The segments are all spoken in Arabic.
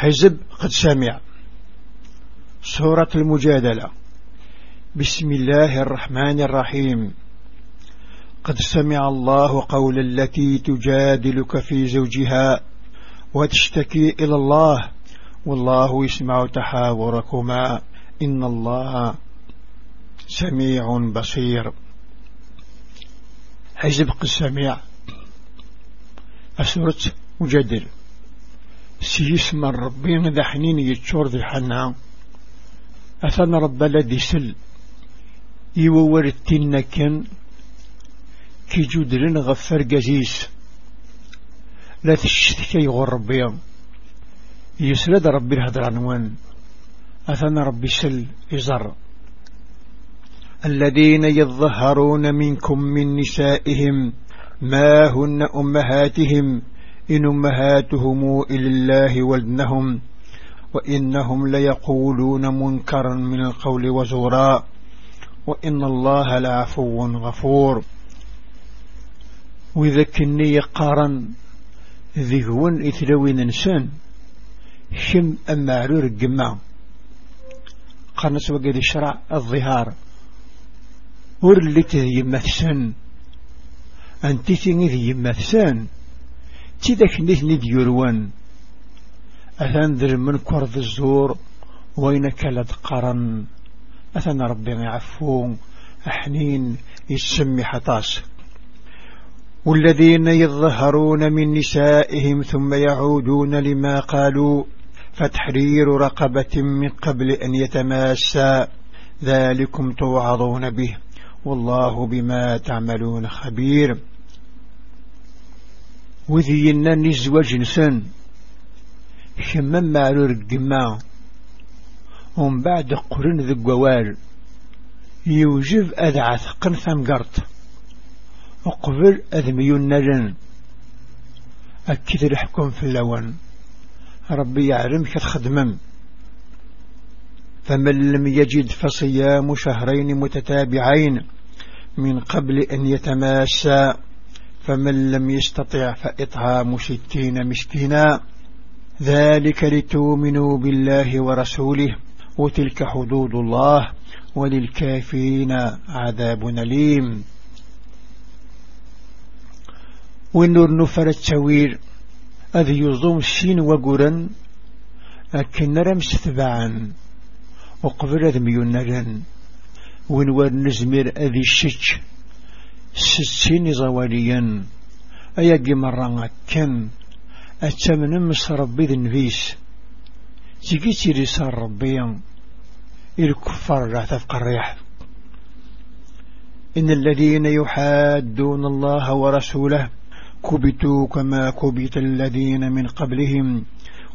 حزب قد سمع. سورة المجادلة. بسم الله الرحمن الرحيم. قد سمع الله قول التي تجادلك في زوجها وتشتكي إلى الله. والله يسمع تحاوركما. إن الله سميع بصير. حزب قد سمع. أسرة مجادل سيسمى الربين ذا حنين يتشور ذي حنا. أثنى رب الذي سل. يوور التنكن كي جودرن غفر قزيس لا تشتكي غربي. يسرد ربي الهدر عنوان أثنى ربي سل إزر. الذين يظهرون منكم من نسائهم ما هن أمهاتهم. إن أمهاتهم إلا الله ولدنهم وإنهم ليقولون منكرا من القول وزورا وإن الله لعفو غفور. وإذا كني قارن ذهون إثلوين إنسان شم أما عرور الجماع قرنس وقد الشرع الظهار. ورلت ذي مثسن أنت ذي يمثسن تذاك نثني ديروان أثان ذر من كرض الزور وين كلد قرن أثان ربي يعفو أحنين يسمي حطاس والذين يظهرون من نسائهم ثم يعودون لما قالوا فتحرير رقبة من قبل أن يتماسى ذلكم توعظون به والله بما تعملون خبير. وذينا نزوج نسان شمم معلور الجماع ومن بعد قرن ذي الجوال يوجب أدعث قنثم قرط وقبل أذميون نجن أكيد الحكم في اللون. ربي يعلم كتخدمم فمن لم يجد فصيام شهرين متتابعين من قبل أن يتماسى فمن لم يستطع فإطعام ستين مسكينا ذلك لتؤمنوا بالله ورسوله وتلك حدود الله وللكافرين عذاب أليم. والنور نفر التوير أذ يظلم السين وقرا أكن رمس ثبعا وقبل أذ ميونرا ونور نزمر أذي الشج. ستين زواليا. أيقي مرة كم أتمنى مس ربي ذي النفيس تيجي رسال ربي إلكفار لا تفقى الريح إن الذين يحادون الله ورسوله كبتوا كما كبت الذين من قبلهم.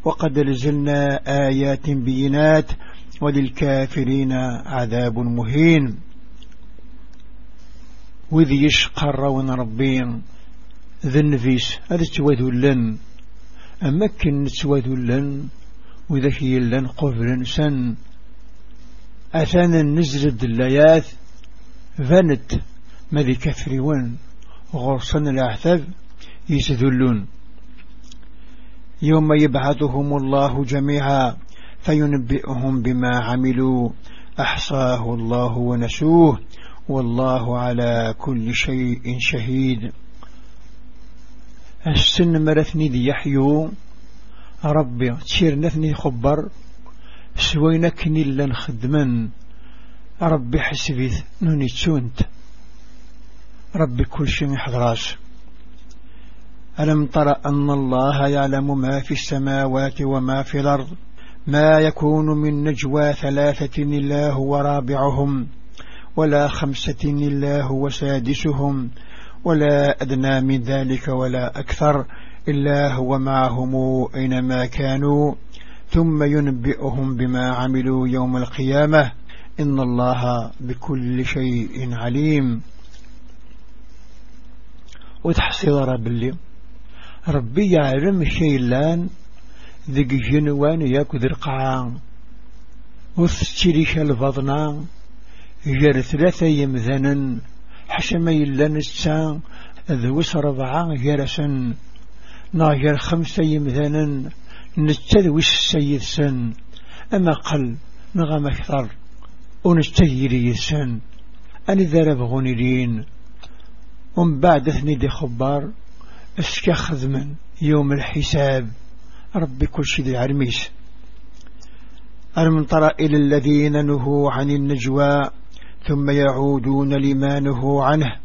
وقد نزلنا آيات بينات. وللكافرين عذاب مهين. وذي يشقر ربين ذي النفيس هذا توذلن أمكن توذلن وإذا هي لن قبل سن. أثانا نزل الدلايات فانت ماذي كفريون غرصن الأحثاب يسذلون. يوم يبعثهم الله جميعا فينبئهم بما عملوا. أحصاه الله ونسوه والله على كل شيء شهيد. السن مرثني ذي يحيو. ربي تشير نثني خبر. سوينكني لن خدمن. ربي حسبيث نوني تسونت. ربي كل شيء حضراش ألم تر أن الله يعلم ما في السماوات وما في الأرض؟ ما يكون من نجوى ثلاثة إلا هو رابعهم. ولا خمسة إلا هو سادسهم ولا أدنى من ذلك ولا أكثر إلا هو معهم أينما كانوا. ثم ينبئهم بما عملوا يوم القيامة. إن الله بكل شيء عليم. وتحصيل رب اللي ربي يعلم شيلان ذق جنوان ياكو ذرقعان وثتريش الفضنا جر ثلاثة يمذنا حشم يلان السان ذوس ربعان جرسا ناجر خمسة يمذنا نتذوش السيد سن أما قل نغم أكثر ونستهيري سن أني ذرب غنيرين ومن بعد ثني دي خبار اسكخذ من يوم الحساب. ربي كل شيء ذي عرميس. المنطر إلى الذين نهوا عن النجوى؟ ثم يعودون لما نهوا عنه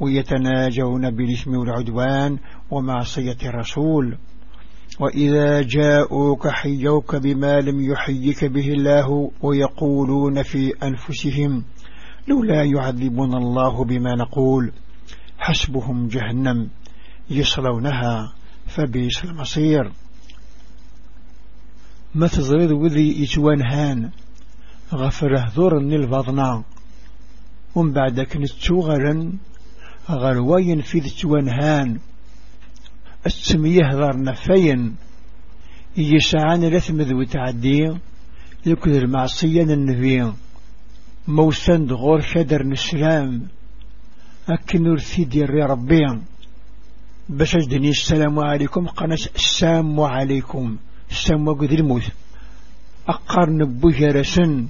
ويتناجون بالإثم والعدوان ومعصية الرسول. وإذا جاءوك حيوك بما لم يحيك به الله ويقولون في أنفسهم لولا يعذبنا الله بما نقول حسبهم جهنم يصلونها فبيس المصير. ما تزريد وذي إتوان هان؟ غفره ذور البضنا ومن بعد كنت غرا غرواين في ذتوان هان السمية ذار نفين يسعان لثمذ وتعدي يكذ المعصية النبي. موسند غور شدر نسلام أكن ري ربي. باش أجدني السلام عليكم قناة السلام عليكم. السلام وقد الموت. أقارن بجرسن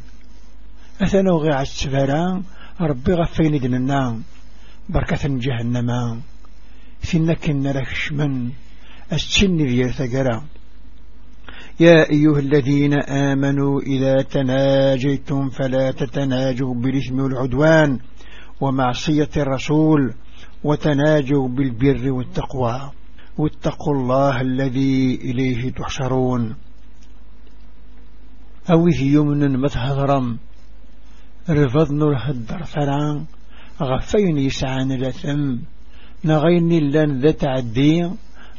أثنى غي عالسفران ربي غفين دننا بركة جهنم. فينك نركش من السن ذي ثقرا يا أيها الذين آمنوا إذا تناجيتم فلا تتناجوا بالإثم والعدوان ومعصية الرسول وتناجوا بالبر والتقوى. واتقوا الله الذي إليه تحشرون. أوه يمن مثهرم رفض نور هدر فران غفين يسعان لثم نغيني لن ذا تعدي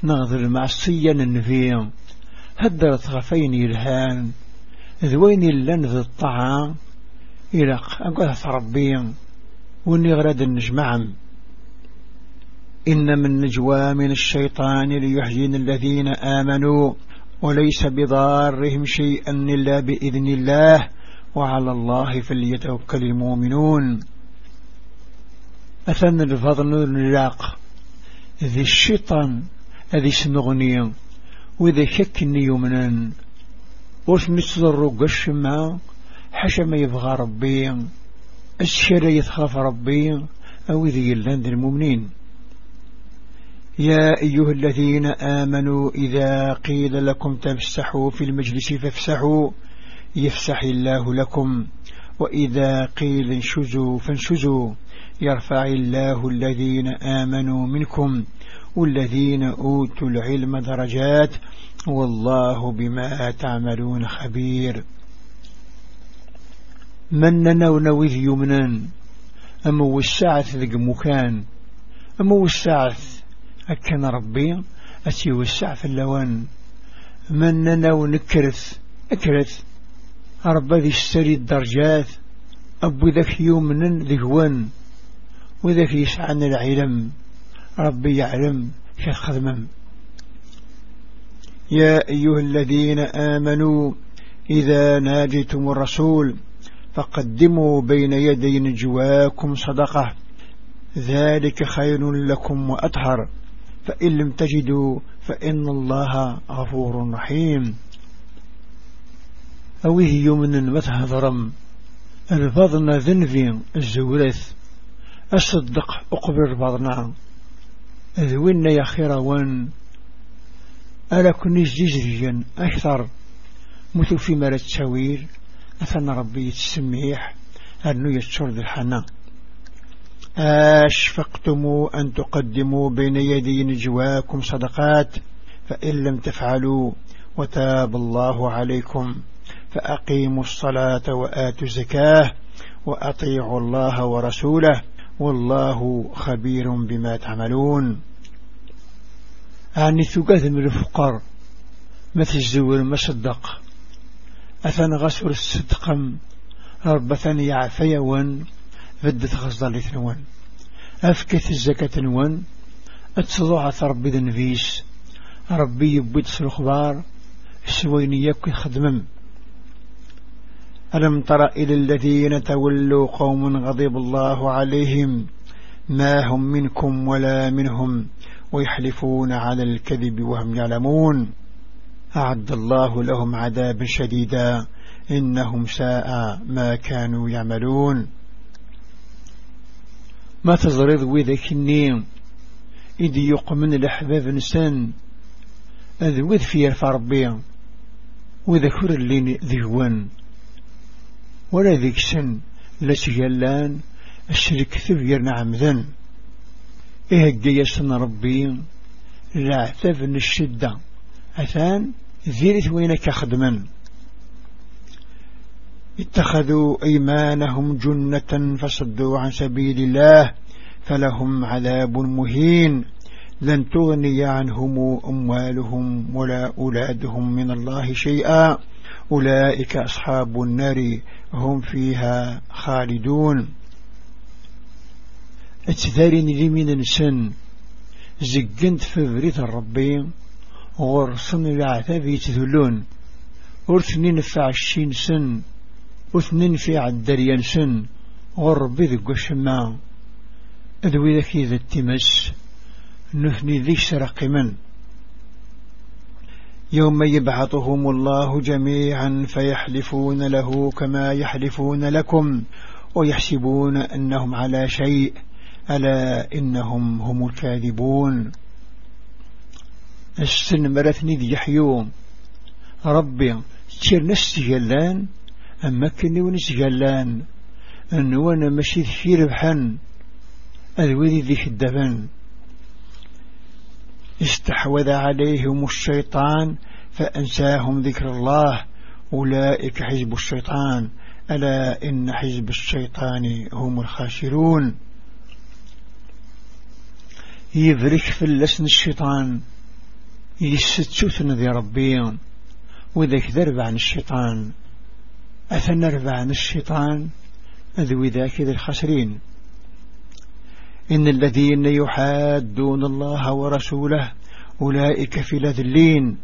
نغذر المعصية النفي هدرت غفين الهان ذوين لن ذا الطعام إلق أقول ربي وني غرد النجمعم إن من نجوى من الشيطان ليحزن الذين آمنوا وليس بضارهم شيئا إلا بإذن الله. وعلى الله فليتوكل المؤمنون. أثنى الفضل النلاق ذي الشيطان ذي سنغني وإذا شكني يمنا وش نتصدر قشما حشما يبغى ربي الشرع يتخاف ربي أو ذي اللند المؤمنين. يا أيها الذين آمنوا إذا قيل لكم تفسحوا في المجلس فافسحوا. يفسح الله لكم وإذا قيل انشزوا فانشزوا. يرفع الله الذين آمنوا منكم والذين أوتوا العلم درجات والله بما تعملون خبير. من ننو ذي يمنان أمو الساعة ذق مكان؟ أمو الساعة أكن ربي؟ أتي في اللوان. من ننو نكرث أكرث. ربي ذي السري الدرجات أبو ذاك يومن ذهوان وذاك يسعن العلم ربي يعلم شيخ خدمم يا أيها الذين آمنوا إذا ناجيتم الرسول فقدموا بين يدي نجواكم صدقة. ذلك خير لكم وأطهر. فإن لم تجدوا فإن الله غفور رحيم. أويه يمن متهضرم الفضنا ذنفي الزورث أصدق أقبر بعضنا ذوين يا خيروان ألا كنيش جزريا أكثر. مثل في مرة تشاوير أثنى ربي يتسميح أنه يتشر ذي الحنا. أشفقتم أن تقدموا بين يدي نجواكم صدقات فإن لم تفعلوا وتاب الله عليكم. فأقيموا الصلاة وآتوا زكاه وأطيعوا الله ورسوله والله خبير بما تعملون. أعني ثقاث من الفقر مثل الزور المصدق. أثن غسر الصدقم ربثن يعفي ون فدت غصد لثنون أفكث الزكاة ون أتصضعت ربي ذنفيس ربي يبيت الأخبار سويني يبكي خدمم ألم تر إلى الذين تولوا قوم غضب الله عليهم ما هم منكم ولا منهم ويحلفون على الكذب وهم يعلمون أعد الله لهم عذابا شديدا إنهم ساء ما كانوا يعملون. ما تزرد وذاك النيم؟ إذ يقمن الأحباب نسان. أذ وذ في ربي وذكر اللي ذيوان ولا ذيك سن لسجلان الشرك ثبير نعم ذن إيه الجيسن ربي؟ لا من الشدة. أثان ذيرت وينك خدما. اتخذوا أيمانهم جنة فصدوا عن سبيل الله فلهم عذاب مهين. لن تغني عنهم أموالهم ولا أولادهم من الله شيئا. أولئك أصحاب النار هم فيها خالدون. اتذارين لي من نسن زقنت في بريت الربي غرصن العذاب يتذلون. ورثنين في عشين سن وثنين في عدريان سن غربي ذق الشماء. أدوي ذكي ذا التمس نثني ذي سرق من. يوم يبعثهم الله جميعا فيحلفون له كما يحلفون لكم ويحسبون أنهم على شيء ألا إنهم هم الكاذبون. السن مرثني ذي يحيوم ربي تشير نسجلان أما كني ونسجلان أن وأنا مشي في ربحا أذوذي ذي الدفن استحوذ عليهم الشيطان فأنساهم ذكر الله. أولئك حزب الشيطان. ألا إن حزب الشيطان هم الخاسرون. يبرك في اللسن الشيطان. يستوثن ذي ربي. وذاك ذرب عن الشيطان. أثنرب عن الشيطان. أذوي ذاك ذي الخاسرين. إن الذين يحادون الله ورسوله أولئك في لذلين.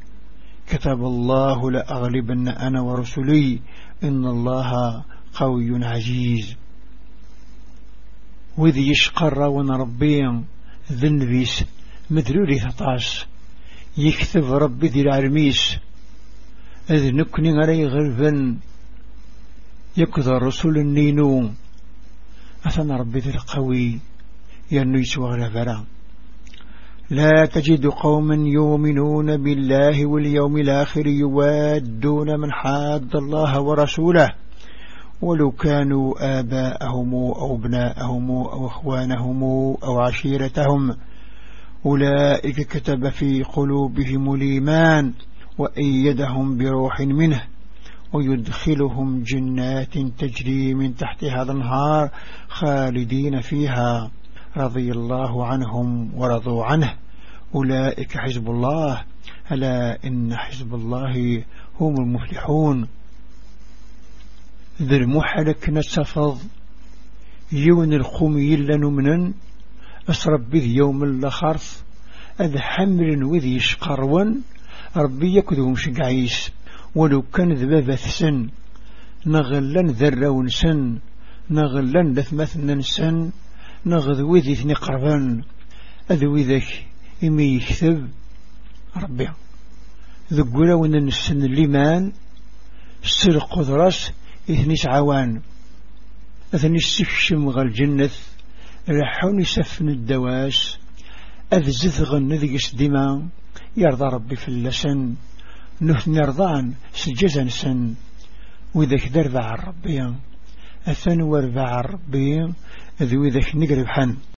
كتب الله لأغلبن أنا ورسلي إن الله قوي عزيز. وذي يشقر ونربي ذنبيس مدلولي ثطاس. يكتب ربي ذي العرميس. إذ نكني علي غربا يكذا رسول النينو. أثنى ربي ذي القوي. ينيس وغلفرا لا تجد قوما يؤمنون بالله واليوم الآخر يوادون من حاد الله ورسوله. ولو كانوا آباءهم أو ابناءهم أو أخوانهم أو عشيرتهم. أولئك كتب في قلوبهم الإيمان وأيدهم بروح منه. ويدخلهم جنات تجري من تحتها الأنهار خالدين فيها. رضي الله عنهم ورضوا عنه. أولئك حزب الله. ألا إن حزب الله هم المفلحون. ذي المحلك نتفض يون الخمي لنمنا أسرب بذ يوم اللخرف أذ حمل وذي شقرون ربي يكذو شقعيس ولو كان ذبابة سن نغلن ذرون سن نغلن لثمثنا سن. نغذ وذي ثني قربان أذوي ذاك إمي يكتب. ربي ذقولا وننسن الليمان السر قدرس إثني عوان. أثني السكشم غال الجنة رحون يسفن الدواس. أذ زثغن ذي ديما يرضى ربي في اللسن نثني رضان سجزا سن وذاك دربع الربي أثن وربع الربي ذوي ذاك نقرب حن